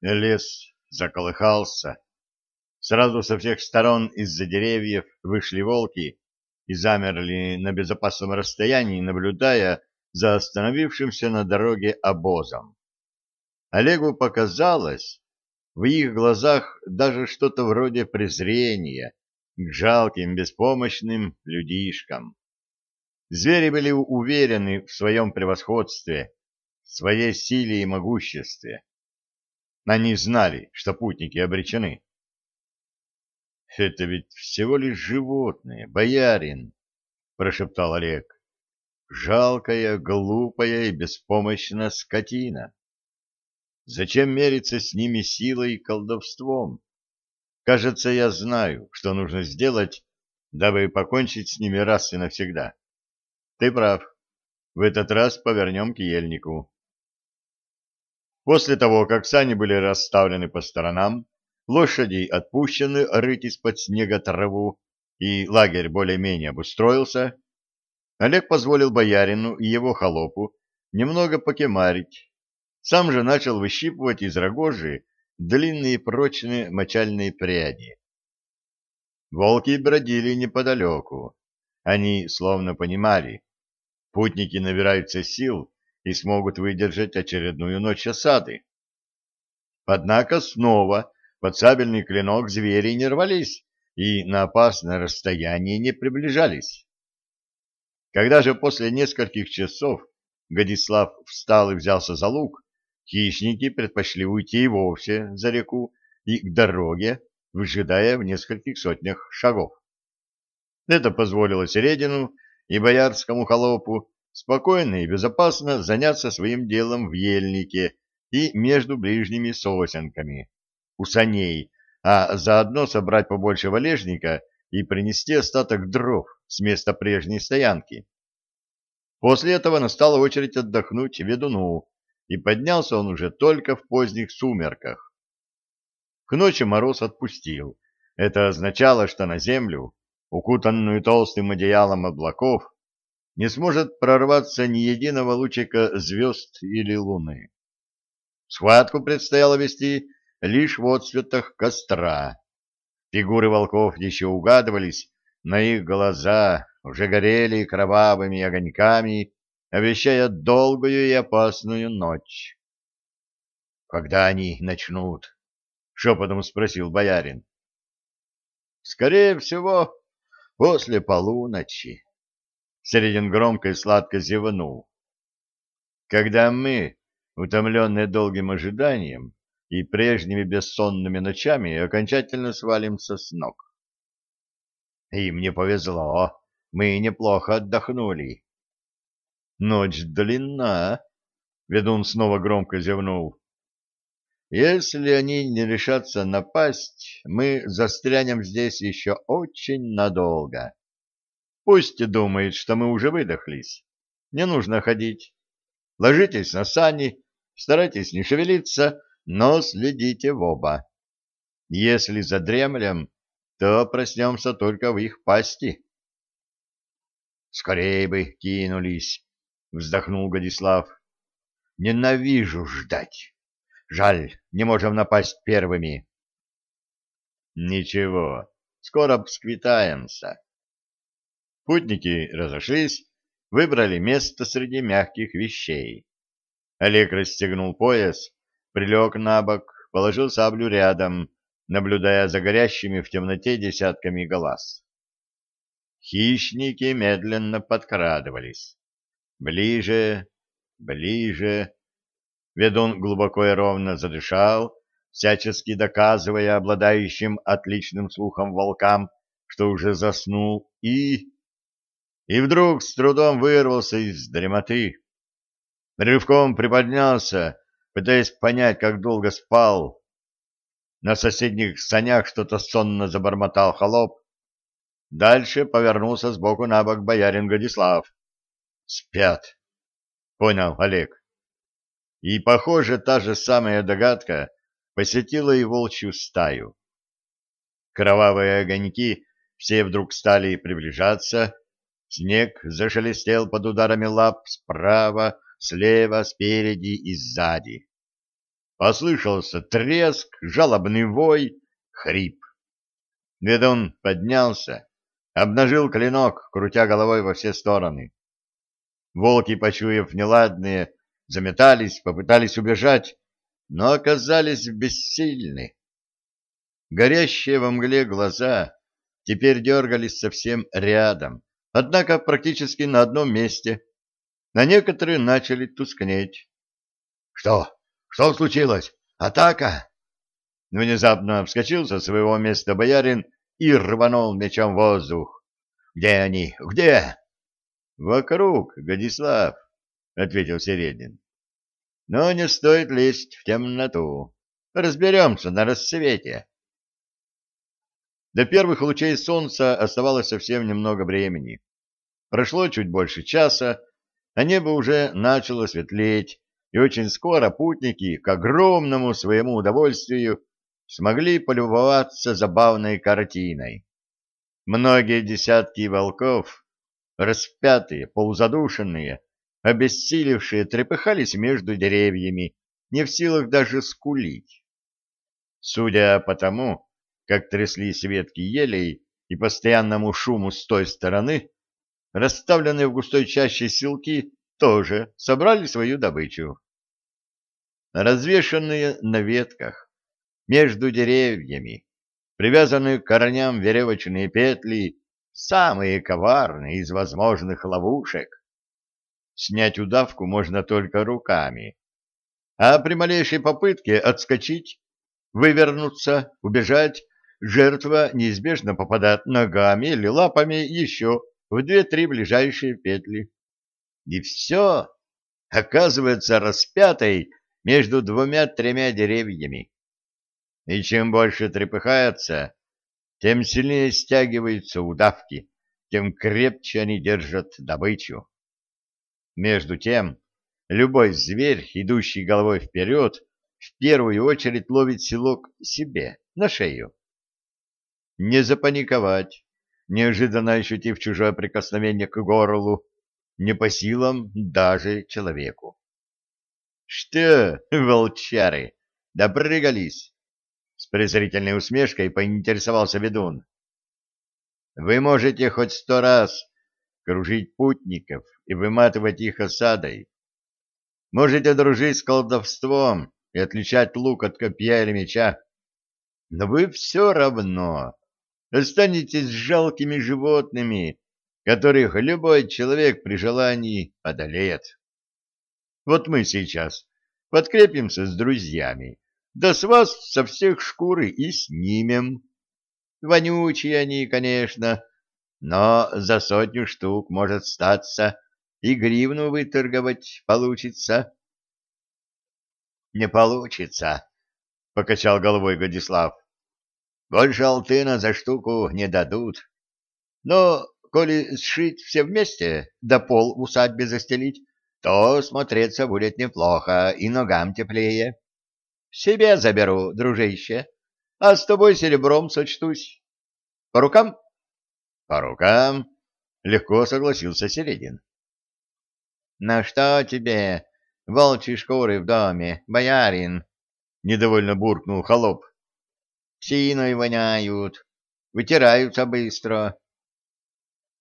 Лес заколыхался. Сразу со всех сторон из-за деревьев вышли волки и замерли на безопасном расстоянии, наблюдая за остановившимся на дороге обозом. Олегу показалось, в их глазах даже что-то вроде презрения к жалким, беспомощным людишкам. Звери были уверены в своем превосходстве, в своей силе и могуществе. Они знали, что путники обречены. — Это ведь всего лишь животные, боярин, — прошептал Олег. — Жалкая, глупая и беспомощная скотина. Зачем мериться с ними силой и колдовством? Кажется, я знаю, что нужно сделать, дабы покончить с ними раз и навсегда. Ты прав. В этот раз повернем к ельнику. После того, как сани были расставлены по сторонам, лошади отпущены рыть из-под снега траву, и лагерь более-менее обустроился, Олег позволил боярину и его холопу немного покемарить. Сам же начал выщипывать из рогожи длинные прочные мочальные пряди. Волки бродили неподалеку. Они словно понимали, путники набираются сил и смогут выдержать очередную ночь осады. Однако снова под сабельный клинок звери не рвались и на опасное расстояние не приближались. Когда же после нескольких часов Годислав встал и взялся за лук, хищники предпочли уйти и вовсе за реку и к дороге, выжидая в нескольких сотнях шагов. Это позволило Середину и боярскому холопу спокойно и безопасно заняться своим делом в ельнике и между ближними сосенками, у саней, а заодно собрать побольше валежника и принести остаток дров с места прежней стоянки. После этого настала очередь отдохнуть ведуну, и поднялся он уже только в поздних сумерках. К ночи мороз отпустил. Это означало, что на землю, укутанную толстым одеялом облаков, не сможет прорваться ни единого лучика звезд или луны. Схватку предстояло вести лишь в отсветах костра. Фигуры волков еще угадывались, но их глаза уже горели кровавыми огоньками, обещая долгую и опасную ночь. — Когда они начнут? — шепотом спросил боярин. — Скорее всего, после полуночи. Середин громко и сладко зевнул. Когда мы, утомленные долгим ожиданием и прежними бессонными ночами, окончательно свалимся с ног. И мне повезло, мы неплохо отдохнули. Ночь длинна, ведун снова громко зевнул. Если они не решатся напасть, мы застрянем здесь еще очень надолго. Пусть думает, что мы уже выдохлись. Не нужно ходить. Ложитесь на сани, старайтесь не шевелиться, но следите в оба. Если задремлем, то проснемся только в их пасти. Скорее бы кинулись, вздохнул Годислав. Ненавижу ждать. Жаль, не можем напасть первыми. Ничего, скоро сквитаемся. Путники разошлись, выбрали место среди мягких вещей. Олег расстегнул пояс, прилег на бок, положил саблю рядом, наблюдая за горящими в темноте десятками глаз. Хищники медленно подкрадывались. Ближе, ближе. Ведун глубоко и ровно задышал, всячески доказывая обладающим отличным слухом волкам, что уже заснул, и и вдруг с трудом вырвался из дремоты. Рывком приподнялся, пытаясь понять, как долго спал. На соседних санях что-то сонно забормотал холоп. Дальше повернулся сбоку на бок боярин Годислав. «Спят», — понял Олег. И, похоже, та же самая догадка посетила и волчью стаю. Кровавые огоньки все вдруг стали приближаться, Снег зашелестел под ударами лап справа, слева, спереди и сзади. послышался треск, жалобный вой, хрип. Ведун поднялся, обнажил клинок, крутя головой во все стороны. Волки, почуяв неладные, заметались, попытались убежать, но оказались бессильны. Горящие во мгле глаза теперь дергались совсем рядом, однако практически на одном месте, а некоторые начали тускнеть. — Что? Что случилось? Атака? Внезапно вскочил со своего места боярин и рванул мечом в воздух. — Где они? Где? — Вокруг, Годислав, — ответил Середин. — Но не стоит лезть в темноту. Разберемся на рассвете. До первых лучей солнца оставалось совсем немного времени. Прошло чуть больше часа, а небо уже начало светлеть, и очень скоро путники, к огромному своему удовольствию, смогли полюбоваться забавной картиной. Многие десятки волков, распятые, полузадушенные, обессилевшие, трепыхались между деревьями, не в силах даже скулить. Судя по тому, как тряслись ветки елей и постоянному шуму с той стороны, расставленные в густой чаще силки тоже собрали свою добычу. Развешанные на ветках, между деревьями, привязанные к корням веревочные петли, самые коварные из возможных ловушек. Снять удавку можно только руками, а при малейшей попытке отскочить, вывернуться, убежать жертва неизбежно попадает ногами или лапами еще в две-три ближайшие петли. И все оказывается распятой между двумя-тремя деревьями. И чем больше трепыхается, тем сильнее стягиваются удавки, тем крепче они держат добычу. Между тем, любой зверь, идущий головой вперед, в первую очередь ловит селок себе, на шею не запаниковать, неожиданно ощутив чужое прикосновение к горлу, не по силам даже человеку. — Что, волчары, допрыгались? — с презрительной усмешкой поинтересовался ведун. — Вы можете хоть сто раз кружить путников и выматывать их осадой. Можете дружить с колдовством и отличать лук от копья или меча, но вы все равно останетесь жалкими животными, которых любой человек при желании одолеет. Вот мы сейчас подкрепимся с друзьями, да с вас со всех шкуры и снимем. Вонючие они, конечно, но за сотню штук может статься, и гривну выторговать получится. — Не получится, — покачал головой Годислав. Больше алтына за штуку не дадут. Но, коли сшить все вместе, да пол в усадьбе застелить, то смотреться будет неплохо и ногам теплее. Себе заберу, дружище, а с тобой серебром сочтусь. По рукам? По рукам, легко согласился Середин. На что тебе, волчьи шкуры в доме, боярин? Недовольно буркнул холоп псиной воняют, вытираются быстро.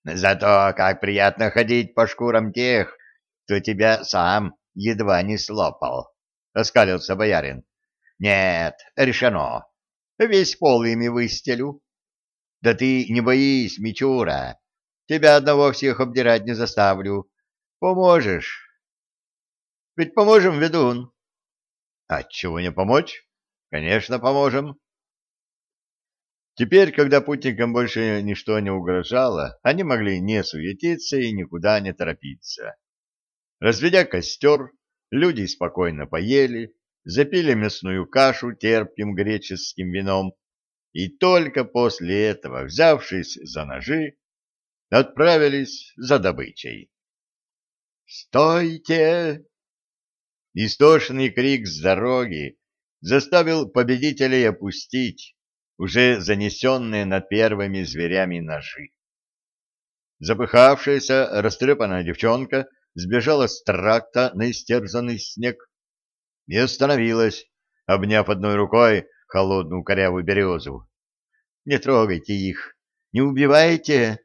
Зато как приятно ходить по шкурам тех, кто тебя сам едва не слопал, — оскалился боярин. — Нет, решено. Весь пол ими выстелю. Да ты не боись, Мичура. Тебя одного всех обдирать не заставлю. Поможешь. Ведь поможем, ведун. — А чего не помочь? Конечно, поможем. Теперь, когда путникам больше ничто не угрожало, они могли не суетиться и никуда не торопиться. Разведя костер, люди спокойно поели, запили мясную кашу терпким греческим вином и только после этого, взявшись за ножи, отправились за добычей. «Стойте!» Истошный крик с дороги заставил победителей опустить уже занесенные над первыми зверями ножи. Запыхавшаяся, растрепанная девчонка сбежала с тракта на истерзанный снег и остановилась, обняв одной рукой холодную корявую березу. — Не трогайте их, не убивайте,